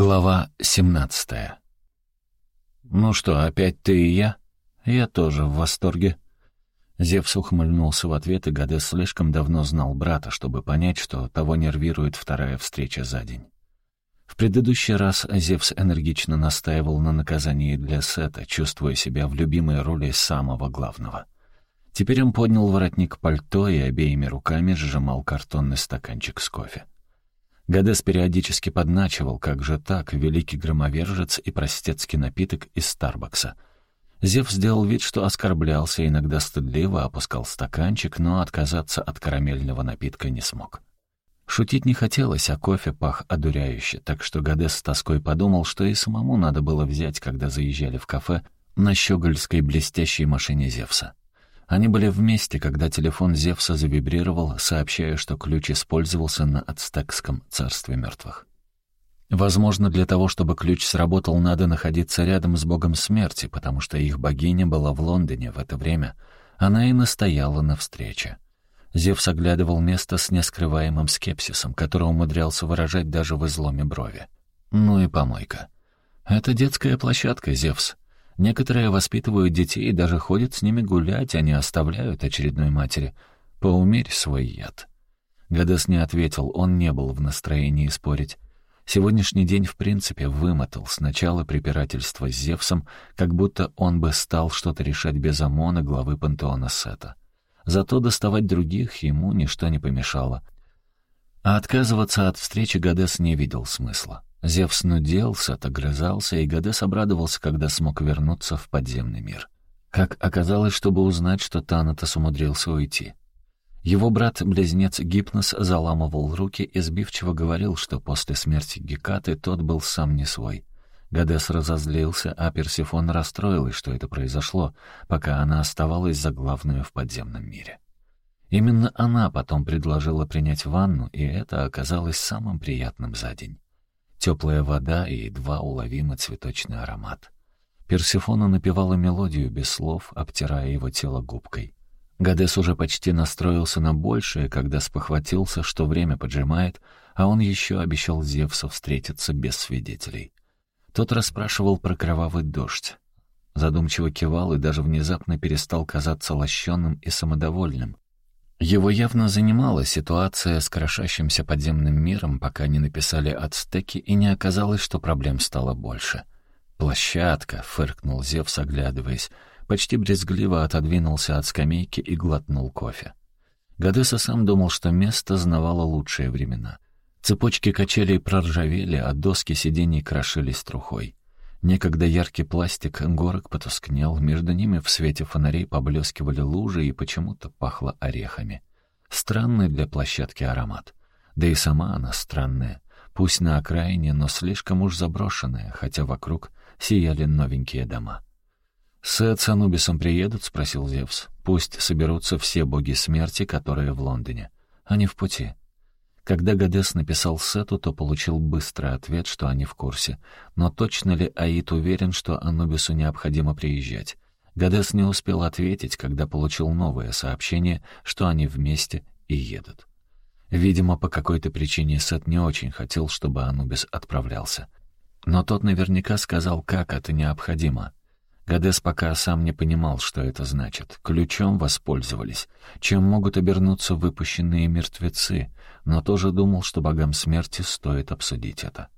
Глава 17 «Ну что, опять ты и я?» «Я тоже в восторге». Зевс ухмыльнулся в ответ, и Гадес слишком давно знал брата, чтобы понять, что того нервирует вторая встреча за день. В предыдущий раз Зевс энергично настаивал на наказании для Сета, чувствуя себя в любимой роли самого главного. Теперь он поднял воротник пальто и обеими руками сжимал картонный стаканчик с кофе. Гадес периодически подначивал, как же так, великий громовержец и простецкий напиток из Старбакса. Зев сделал вид, что оскорблялся, иногда стыдливо опускал стаканчик, но отказаться от карамельного напитка не смог. Шутить не хотелось, а кофе пах одуряюще, так что Гадес с тоской подумал, что и самому надо было взять, когда заезжали в кафе на щегольской блестящей машине Зевса. Они были вместе, когда телефон Зевса завибрировал, сообщая, что ключ использовался на ацтекском царстве мертвых. Возможно, для того, чтобы ключ сработал, надо находиться рядом с богом смерти, потому что их богиня была в Лондоне в это время. Она и настояла на встрече. Зевс оглядывал место с нескрываемым скепсисом, который умудрялся выражать даже в изломе брови. Ну и помойка. «Это детская площадка, Зевс. Некоторые воспитывают детей и даже ходят с ними гулять, а не оставляют очередной матери. Поумерь свой яд. Гадес не ответил, он не был в настроении спорить. Сегодняшний день в принципе вымотал сначала препирательство с Зевсом, как будто он бы стал что-то решать без ОМОНа главы пантеона Сета. Зато доставать других ему ничто не помешало. А отказываться от встречи Гадес не видел смысла. Зевс нуделся, отогрызался, и Гадес обрадовался, когда смог вернуться в подземный мир. Как оказалось, чтобы узнать, что Танатос умудрился уйти. Его брат-близнец Гипнос заламывал руки и сбивчиво говорил, что после смерти Гекаты тот был сам не свой. Гадес разозлился, а Персифон расстроилась, что это произошло, пока она оставалась за главную в подземном мире. Именно она потом предложила принять ванну, и это оказалось самым приятным за день. Теплая вода и едва уловимый цветочный аромат. Персифона напевала мелодию без слов, обтирая его тело губкой. Гадес уже почти настроился на большее, когда спохватился, что время поджимает, а он еще обещал Зевсу встретиться без свидетелей. Тот расспрашивал про кровавый дождь. Задумчиво кивал и даже внезапно перестал казаться лощенным и самодовольным. Его явно занимала ситуация с крошащимся подземным миром, пока не написали ацтеки, и не оказалось, что проблем стало больше. «Площадка», — фыркнул Зевс, оглядываясь, почти брезгливо отодвинулся от скамейки и глотнул кофе. Гадеса сам думал, что место знавало лучшие времена. Цепочки качелей проржавели, а доски сидений крошились трухой. Некогда яркий пластик горок потускнел, между ними в свете фонарей поблескивали лужи и почему-то пахло орехами. Странный для площадки аромат. Да и сама она странная. Пусть на окраине, но слишком уж заброшенная, хотя вокруг сияли новенькие дома. «Сет с Анубисом приедут?» — спросил Зевс. «Пусть соберутся все боги смерти, которые в Лондоне. Они в пути. Когда Гадес написал Сету, то получил быстрый ответ, что они в курсе. Но точно ли Аид уверен, что Анубису необходимо приезжать? Гадес не успел ответить, когда получил новое сообщение, что они вместе и едут. Видимо, по какой-то причине Сет не очень хотел, чтобы Анубис отправлялся. Но тот наверняка сказал, как это необходимо. Гадес пока сам не понимал, что это значит. Ключом воспользовались. Чем могут обернуться выпущенные мертвецы, но тоже думал, что богам смерти стоит обсудить это.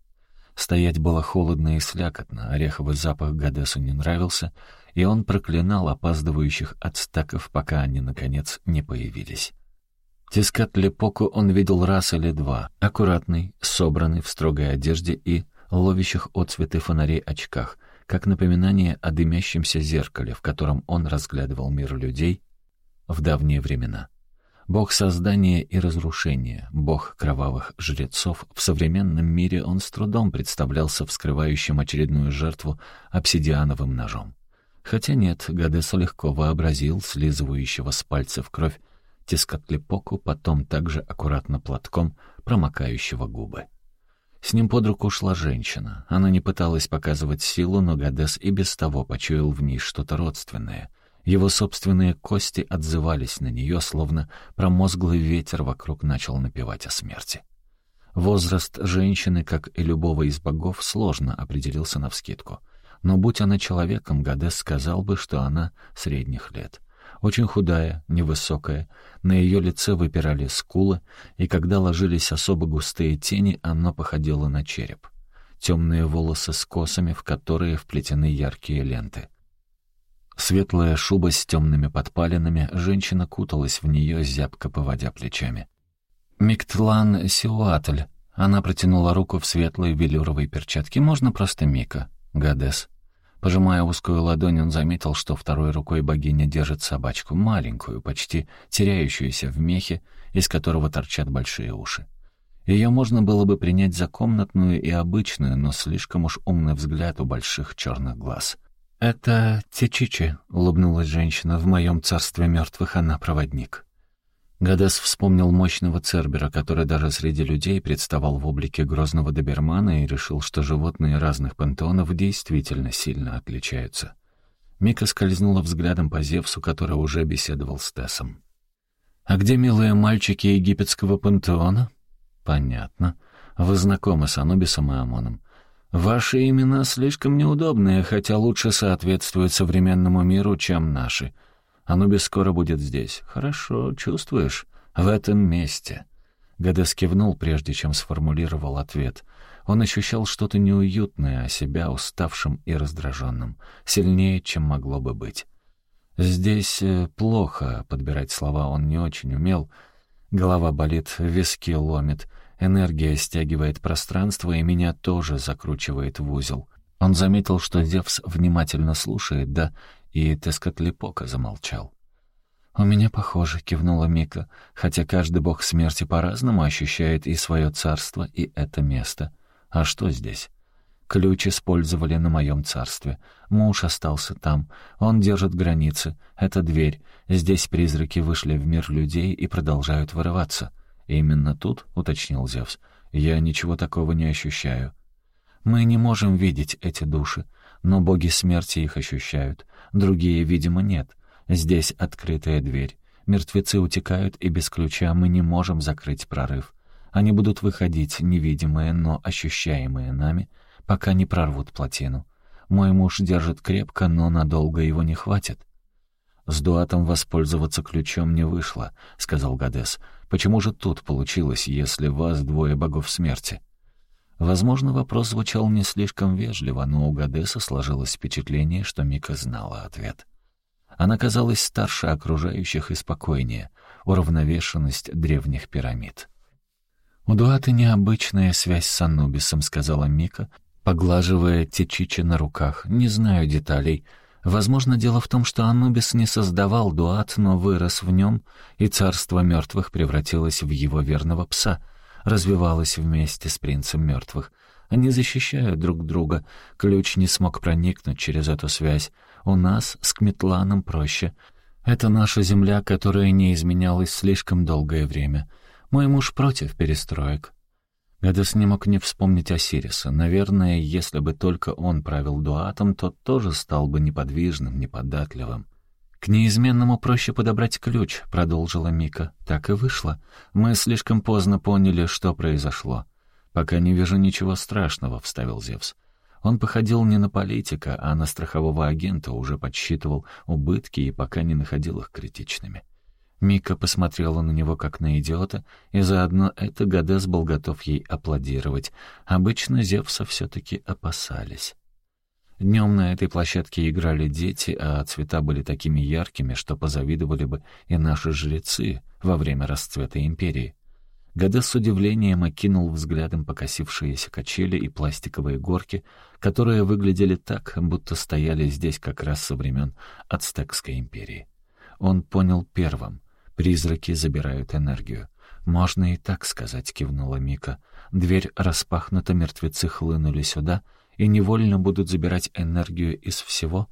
Стоять было холодно и слякотно, ореховый запах Гадесу не нравился, и он проклинал опаздывающих ацтеков, пока они, наконец, не появились. Тискат Лепоку он видел раз или два, аккуратный, собранный в строгой одежде и ловящих отцветы фонарей очках — как напоминание о дымящемся зеркале, в котором он разглядывал мир людей в давние времена. Бог создания и разрушения, бог кровавых жрецов, в современном мире он с трудом представлялся вскрывающим очередную жертву обсидиановым ножом. Хотя нет, Гадесо легко вообразил слизывающего с пальцев кровь Тискотлепоку, потом также аккуратно платком промокающего губы. С ним под руку шла женщина. Она не пыталась показывать силу, но Гадес и без того почуял в ней что-то родственное. Его собственные кости отзывались на нее, словно промозглый ветер вокруг начал напевать о смерти. Возраст женщины, как и любого из богов, сложно определился навскидку. Но будь она человеком, Гадес сказал бы, что она средних лет. Очень худая, невысокая, на ее лице выпирали скулы, и когда ложились особо густые тени, оно походило на череп. Темные волосы с косами, в которые вплетены яркие ленты. Светлая шуба с темными подпалинами, женщина куталась в нее, зябко поводя плечами. «Миктлан Сиуатль». Она протянула руку в светлой велюровой перчатке. «Можно просто Мика?» «Гадес». Пожимая узкую ладонь, он заметил, что второй рукой богиня держит собачку, маленькую, почти теряющуюся в мехе, из которого торчат большие уши. Ее можно было бы принять за комнатную и обычную, но слишком уж умный взгляд у больших черных глаз. «Это Течичи», — улыбнулась женщина, — «в моем царстве мертвых она проводник». Гадес вспомнил мощного Цербера, который даже среди людей представал в облике грозного добермана и решил, что животные разных пантеонов действительно сильно отличаются. Мика скользнула взглядом по Зевсу, который уже беседовал с Тессом. «А где милые мальчики египетского пантеона?» «Понятно. Вы знакомы с Анубисом и Амоном. Ваши имена слишком неудобные, хотя лучше соответствуют современному миру, чем наши». Анубис скоро будет здесь. Хорошо, чувствуешь? В этом месте. Гадес кивнул, прежде чем сформулировал ответ. Он ощущал что-то неуютное, о себя уставшим и раздраженным, сильнее, чем могло бы быть. Здесь э, плохо, подбирать слова он не очень умел. Голова болит, виски ломит, энергия стягивает пространство, и меня тоже закручивает в узел. Он заметил, что Зевс внимательно слушает, да, и Тескотлипока замолчал. «У меня похоже», — кивнула Мика, «хотя каждый бог смерти по-разному ощущает и свое царство, и это место. А что здесь?» Ключ использовали на моем царстве. Муж остался там. Он держит границы. Это дверь. Здесь призраки вышли в мир людей и продолжают вырываться. «Именно тут?» — уточнил Зевс. «Я ничего такого не ощущаю». «Мы не можем видеть эти души, но боги смерти их ощущают. Другие, видимо, нет. Здесь открытая дверь. Мертвецы утекают, и без ключа мы не можем закрыть прорыв. Они будут выходить, невидимые, но ощущаемые нами, пока не прорвут плотину. Мой муж держит крепко, но надолго его не хватит. «С дуатом воспользоваться ключом не вышло», — сказал Гадес. «Почему же тут получилось, если вас двое богов смерти?» Возможно, вопрос звучал не слишком вежливо, но у Гадеса сложилось впечатление, что Мика знала ответ. Она казалась старше окружающих и спокойнее, уравновешенность древних пирамид. «У Дуаты необычная связь с Анубисом», — сказала Мика, поглаживая Течичи на руках. «Не знаю деталей. Возможно, дело в том, что Анубис не создавал Дуат, но вырос в нем, и царство мертвых превратилось в его верного пса — развивалась вместе с принцем мертвых. Они защищают друг друга. Ключ не смог проникнуть через эту связь. У нас с Кметланом проще. Это наша земля, которая не изменялась слишком долгое время. Мой муж против перестроек. Гадес не мог не вспомнить Осириса. Наверное, если бы только он правил дуатом, то тоже стал бы неподвижным, неподатливым. «К неизменному проще подобрать ключ», — продолжила Мика. «Так и вышло. Мы слишком поздно поняли, что произошло». «Пока не вижу ничего страшного», — вставил Зевс. Он походил не на политика, а на страхового агента, уже подсчитывал убытки и пока не находил их критичными. Мика посмотрела на него как на идиота, и заодно это Гадес был готов ей аплодировать. Обычно Зевса все-таки опасались. Днем на этой площадке играли дети, а цвета были такими яркими, что позавидовали бы и наши жрецы во время расцвета империи. Гадес с удивлением окинул взглядом покосившиеся качели и пластиковые горки, которые выглядели так, будто стояли здесь как раз со времен Ацтекской империи. Он понял первым — призраки забирают энергию. «Можно и так сказать», — кивнула Мика. Дверь распахнута, мертвецы хлынули сюда — и невольно будут забирать энергию из всего?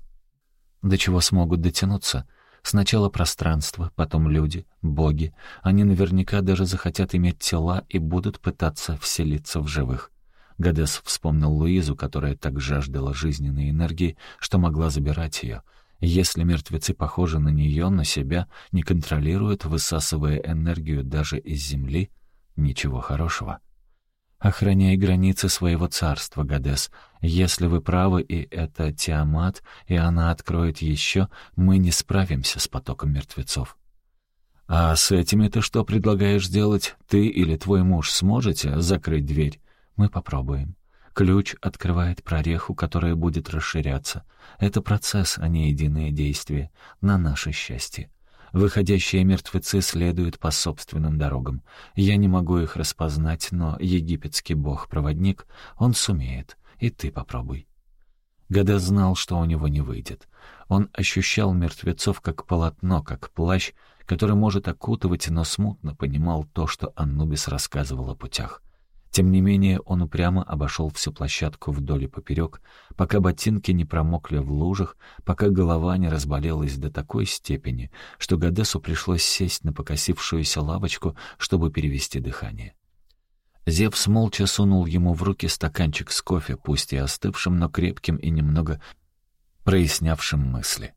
До чего смогут дотянуться? Сначала пространство, потом люди, боги. Они наверняка даже захотят иметь тела и будут пытаться вселиться в живых. Гадес вспомнил Луизу, которая так жаждала жизненной энергии, что могла забирать ее. Если мертвецы похожи на нее, на себя, не контролируют, высасывая энергию даже из земли, ничего хорошего. «Охраняй границы своего царства, Гадес. Если вы правы, и это Тиамат, и она откроет еще, мы не справимся с потоком мертвецов». «А с этими ты что предлагаешь сделать? Ты или твой муж сможете закрыть дверь?» «Мы попробуем». Ключ открывает прореху, которая будет расширяться. Это процесс, а не единое действие. На наше счастье. Выходящие мертвецы следуют по собственным дорогам. Я не могу их распознать, но египетский бог-проводник, он сумеет. И ты попробуй. Гада знал, что у него не выйдет. Он ощущал мертвецов как полотно, как плащ, который может окутывать, но смутно понимал то, что Аннубис рассказывал о путях. Тем не менее, он упрямо обошел всю площадку вдоль и поперек, пока ботинки не промокли в лужах, пока голова не разболелась до такой степени, что Гадесу пришлось сесть на покосившуюся лавочку, чтобы перевести дыхание. Зевс молча сунул ему в руки стаканчик с кофе, пусть и остывшим, но крепким и немного прояснявшим мысли,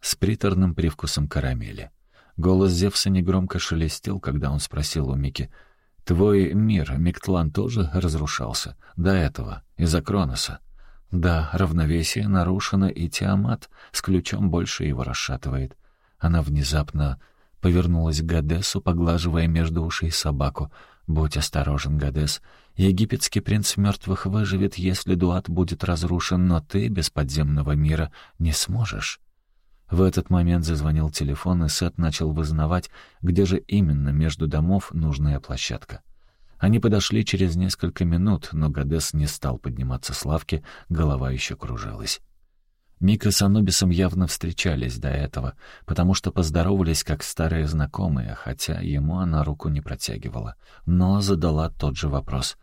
с приторным привкусом карамели. Голос Зевса негромко шелестел, когда он спросил у Мики — Твой мир, Миктлан, тоже разрушался? До этого, из-за Кроноса? Да, равновесие нарушено, и Тиамат с ключом больше его расшатывает. Она внезапно повернулась к Гадесу, поглаживая между ушей собаку. «Будь осторожен, Гадес. Египетский принц мертвых выживет, если Дуат будет разрушен, но ты без подземного мира не сможешь». В этот момент зазвонил телефон, и Сет начал вызнавать, где же именно между домов нужная площадка. Они подошли через несколько минут, но Гадес не стал подниматься с лавки, голова еще кружилась. Мика с Анубисом явно встречались до этого, потому что поздоровались как старые знакомые, хотя ему она руку не протягивала, но задала тот же вопрос.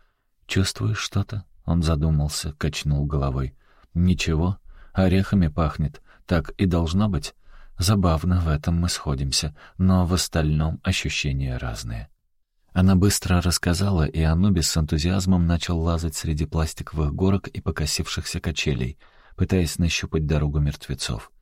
«Чувствуешь что-то?» Он задумался, качнул головой. «Ничего, орехами пахнет. Так и должно быть. Забавно, в этом мы сходимся, но в остальном ощущения разные. Она быстро рассказала, и Анубис с энтузиазмом начал лазать среди пластиковых горок и покосившихся качелей, пытаясь нащупать дорогу мертвецов.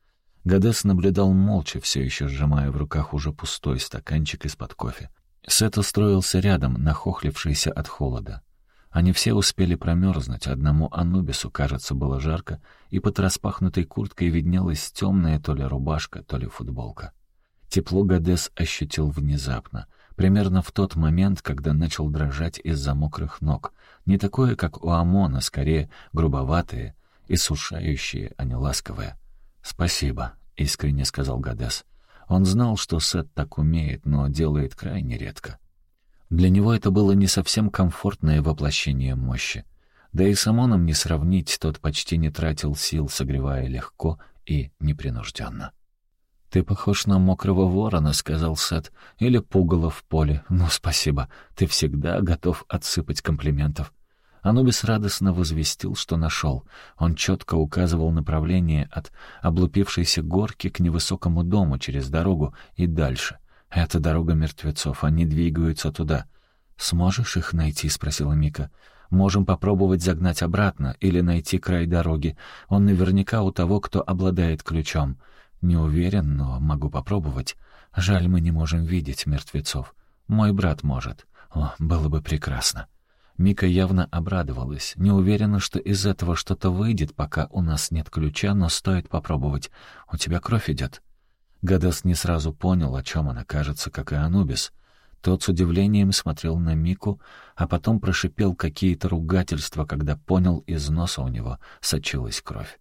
Гадес наблюдал молча, все еще сжимая в руках уже пустой стаканчик из-под кофе. Сет устроился рядом, нахохлившийся от холода. Они все успели промерзнуть, одному Анубису, кажется, было жарко, и под распахнутой курткой виднелась темная то ли рубашка, то ли футболка. Тепло Гадес ощутил внезапно, примерно в тот момент, когда начал дрожать из-за мокрых ног. Не такое, как у Амона, скорее грубоватые, иссушающие, а не ласковые. «Спасибо», — искренне сказал Гадес. Он знал, что Сет так умеет, но делает крайне редко. Для него это было не совсем комфортное воплощение мощи. Да и с Амоном не сравнить, тот почти не тратил сил, согревая легко и непринужденно. «Ты похож на мокрого ворона», — сказал Сет, — «или пугало в поле. Ну, спасибо, ты всегда готов отсыпать комплиментов». Анубис радостно возвестил, что нашел. Он четко указывал направление от облупившейся горки к невысокому дому через дорогу и дальше — это дорога мертвецов, они двигаются туда. «Сможешь их найти?» — спросила Мика. «Можем попробовать загнать обратно или найти край дороги. Он наверняка у того, кто обладает ключом. Не уверен, но могу попробовать. Жаль, мы не можем видеть мертвецов. Мой брат может. О, было бы прекрасно». Мика явно обрадовалась. Не уверена, что из этого что-то выйдет, пока у нас нет ключа, но стоит попробовать. У тебя кровь идет. Гадас не сразу понял, о чем она кажется, как и Анубис. Тот с удивлением смотрел на Мику, а потом прошипел какие-то ругательства, когда понял, из носа у него сочилась кровь.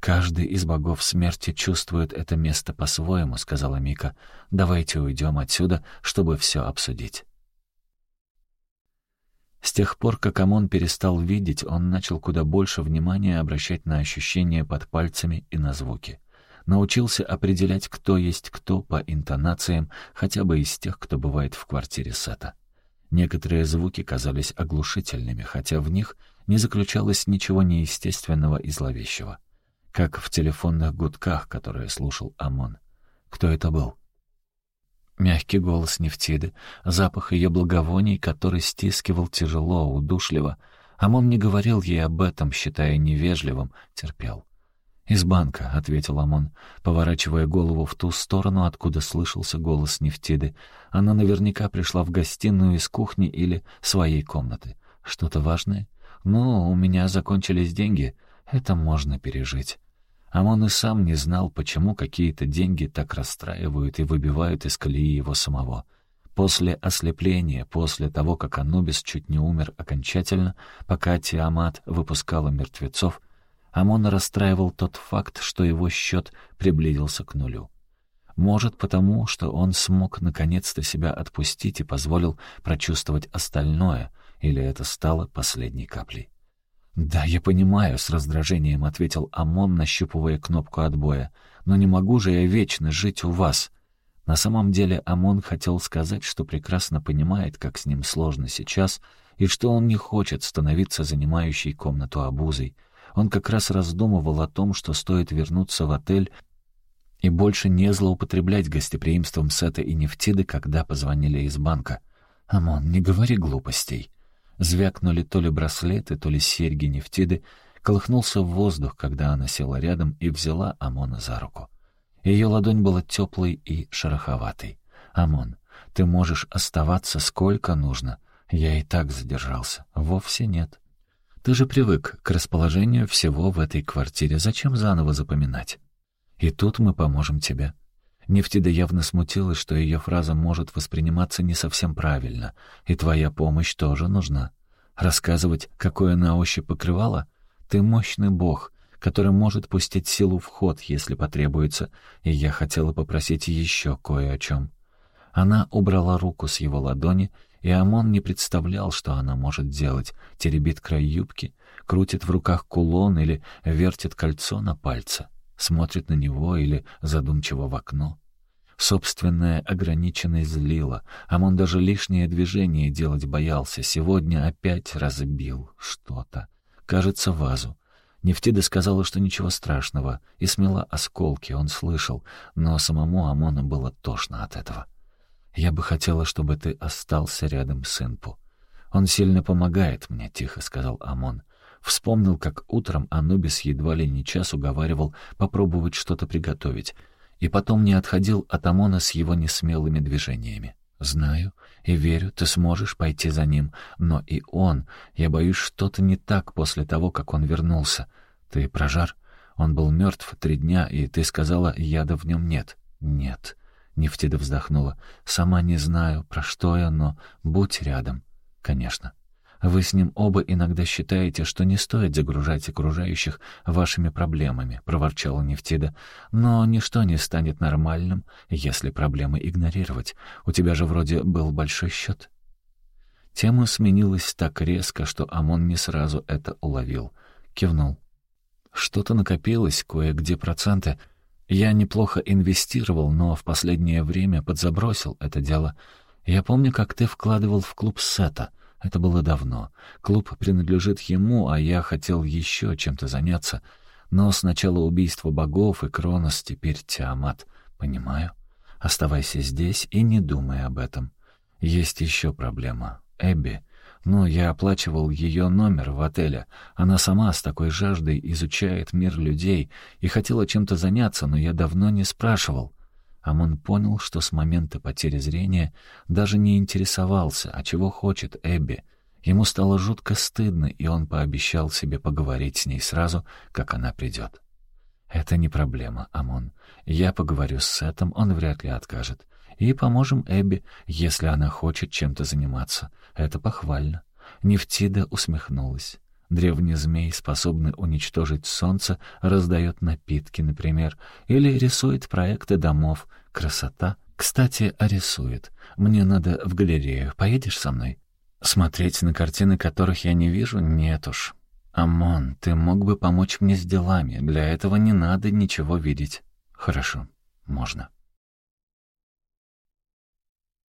«Каждый из богов смерти чувствует это место по-своему», — сказала Мика. «Давайте уйдем отсюда, чтобы все обсудить». С тех пор, как Амон перестал видеть, он начал куда больше внимания обращать на ощущения под пальцами и на звуки научился определять, кто есть кто по интонациям, хотя бы из тех, кто бывает в квартире Сета. Некоторые звуки казались оглушительными, хотя в них не заключалось ничего неестественного и зловещего. Как в телефонных гудках, которые слушал Амон. Кто это был? Мягкий голос Нефтиды, запах ее благовоний, который стискивал тяжело, удушливо. Амон не говорил ей об этом, считая невежливым, терпел. «Из банка», — ответил Амон, поворачивая голову в ту сторону, откуда слышался голос Нефтиды. Она наверняка пришла в гостиную из кухни или своей комнаты. Что-то важное? Ну, у меня закончились деньги. Это можно пережить. Амон и сам не знал, почему какие-то деньги так расстраивают и выбивают из колеи его самого. После ослепления, после того, как Анубис чуть не умер окончательно, пока Тиамат выпускала мертвецов, Амона расстраивал тот факт, что его счет приблизился к нулю. Может, потому, что он смог наконец-то себя отпустить и позволил прочувствовать остальное, или это стало последней каплей. «Да, я понимаю», — с раздражением ответил Амон, нащупывая кнопку отбоя. «Но не могу же я вечно жить у вас». На самом деле Амон хотел сказать, что прекрасно понимает, как с ним сложно сейчас, и что он не хочет становиться занимающей комнату обузой. Он как раз раздумывал о том, что стоит вернуться в отель и больше не злоупотреблять гостеприимством Сета и Нефтиды, когда позвонили из банка. «Амон, не говори глупостей». Звякнули то ли браслеты, то ли серьги Нефтиды, колыхнулся в воздух, когда она села рядом и взяла Амона за руку. Ее ладонь была теплой и шероховатой. «Амон, ты можешь оставаться сколько нужно. Я и так задержался. Вовсе нет. Ты же привык к расположению всего в этой квартире. Зачем заново запоминать? И тут мы поможем тебе». Нефтида явно смутилась, что ее фраза может восприниматься не совсем правильно, и твоя помощь тоже нужна. Рассказывать, какое на ощупь покрывало? Ты мощный бог, который может пустить силу в ход, если потребуется, и я хотела попросить еще кое о чем. Она убрала руку с его ладони, и Амон не представлял, что она может делать. Теребит край юбки, крутит в руках кулон или вертит кольцо на пальце, смотрит на него или задумчиво в окно. Собственная ограниченность злила. Амон даже лишнее движение делать боялся. Сегодня опять разбил что-то. Кажется, вазу. Нефтида сказала, что ничего страшного, и смела осколки, он слышал, но самому Амону было тошно от этого. «Я бы хотела, чтобы ты остался рядом с Инпу. Он сильно помогает мне», — тихо сказал Амон. Вспомнил, как утром Анубис едва ли не час уговаривал попробовать что-то приготовить — и потом не отходил от Амона с его несмелыми движениями. «Знаю и верю, ты сможешь пойти за ним, но и он, я боюсь, что-то не так после того, как он вернулся. Ты прожар? Он был мертв три дня, и ты сказала, яда в нем нет». «Нет», — Нефтида вздохнула, — «сама не знаю, про что я, но будь рядом». «Конечно». Вы с ним оба иногда считаете, что не стоит загружать окружающих вашими проблемами», — проворчала Нефтида. «Но ничто не станет нормальным, если проблемы игнорировать. У тебя же вроде был большой счет». Тема сменилась так резко, что Амон не сразу это уловил. Кивнул. «Что-то накопилось, кое-где проценты. Я неплохо инвестировал, но в последнее время подзабросил это дело. Я помню, как ты вкладывал в клуб Сета». Это было давно. Клуб принадлежит ему, а я хотел еще чем-то заняться. Но сначала убийство богов и Кронос, теперь Тиамат. Понимаю. Оставайся здесь и не думай об этом. Есть еще проблема. Эбби. Ну, я оплачивал ее номер в отеле. Она сама с такой жаждой изучает мир людей и хотела чем-то заняться, но я давно не спрашивал. Амон понял, что с момента потери зрения даже не интересовался, а чего хочет Эбби. Ему стало жутко стыдно, и он пообещал себе поговорить с ней сразу, как она придет. «Это не проблема, Амон. Я поговорю с Сетом, он вряд ли откажет. И поможем Эбби, если она хочет чем-то заниматься. Это похвально». Нефтида усмехнулась. Древний змей, способный уничтожить солнце, раздает напитки, например, или рисует проекты домов. Красота. Кстати, а рисует. Мне надо в галерею. Поедешь со мной? Смотреть на картины, которых я не вижу, нет уж. Амон, ты мог бы помочь мне с делами. Для этого не надо ничего видеть. Хорошо, можно.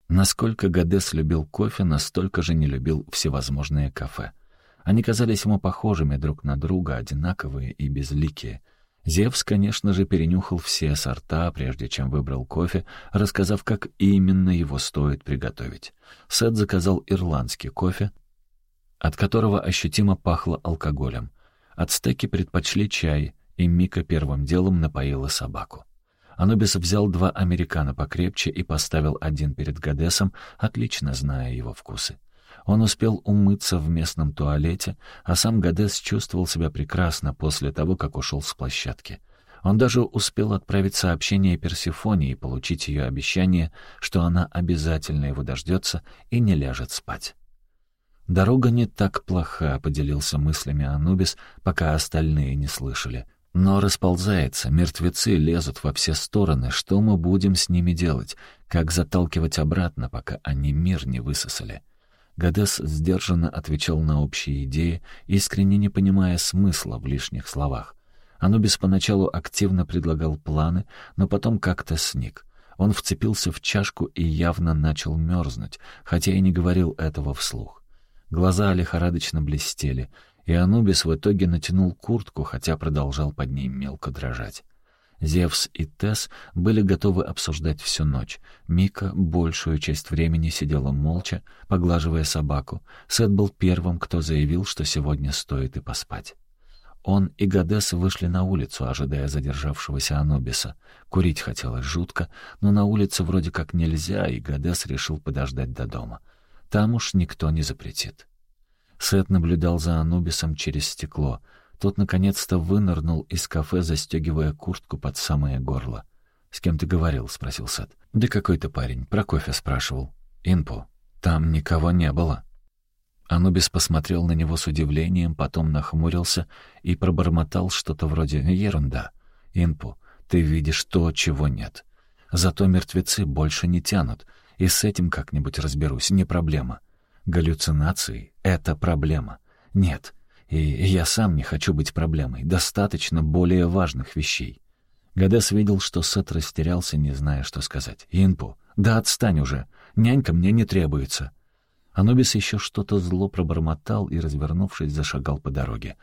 Насколько Гадес любил кофе, настолько же не любил всевозможные кафе. Они казались ему похожими друг на друга, одинаковые и безликие. Зевс, конечно же, перенюхал все сорта, прежде чем выбрал кофе, рассказав, как именно его стоит приготовить. Сет заказал ирландский кофе, от которого ощутимо пахло алкоголем. Ацтеки предпочли чай, и Мика первым делом напоила собаку. Анубис взял два американо покрепче и поставил один перед Гадесом, отлично зная его вкусы. Он успел умыться в местном туалете, а сам Гадес чувствовал себя прекрасно после того, как ушел с площадки. Он даже успел отправить сообщение Персифоне и получить ее обещание, что она обязательно его дождется и не ляжет спать. «Дорога не так плоха», — поделился мыслями Анубис, пока остальные не слышали. «Но расползается, мертвецы лезут во все стороны. Что мы будем с ними делать? Как заталкивать обратно, пока они мир не высосали?» Гадес сдержанно отвечал на общие идеи, искренне не понимая смысла в лишних словах. Анубис поначалу активно предлагал планы, но потом как-то сник. Он вцепился в чашку и явно начал мерзнуть, хотя и не говорил этого вслух. Глаза лихорадочно блестели, и Анубис в итоге натянул куртку, хотя продолжал под ней мелко дрожать. Зевс и Тесс были готовы обсуждать всю ночь. Мика большую часть времени сидела молча, поглаживая собаку. Сет был первым, кто заявил, что сегодня стоит и поспать. Он и Гадес вышли на улицу, ожидая задержавшегося Анубиса. Курить хотелось жутко, но на улице вроде как нельзя, и Гадес решил подождать до дома. Там уж никто не запретит. Сет наблюдал за Анубисом через стекло. Тот наконец-то вынырнул из кафе, застегивая куртку под самое горло. «С кем ты говорил?» — спросил Сет. «Да какой-то парень. Про кофе спрашивал». «Инпу. Там никого не было». Анубис посмотрел на него с удивлением, потом нахмурился и пробормотал что-то вроде «ерунда». «Инпу, ты видишь то, чего нет. Зато мертвецы больше не тянут, и с этим как-нибудь разберусь, не проблема. Галлюцинации — это проблема. Нет, и я сам не хочу быть проблемой, достаточно более важных вещей». Гадес видел, что Сет растерялся, не зная, что сказать. «Инпу, да отстань уже, нянька мне не требуется». Анубис еще что-то зло пробормотал и, развернувшись, зашагал по дороге.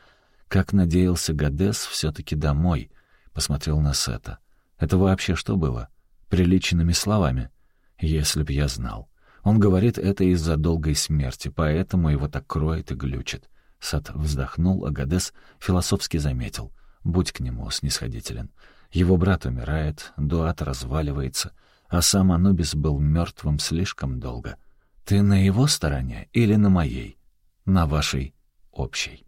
Как надеялся Гадес все-таки домой, посмотрел на Сета. Это вообще что было? Приличными словами? Если б я знал. Он говорит это из-за долгой смерти, поэтому его так кроет и глючит. Сет вздохнул, а Гадес философски заметил. Будь к нему снисходителен. Его брат умирает, Дуат разваливается, а сам Анубис был мертвым слишком долго — ты на его стороне или на моей? На вашей общей.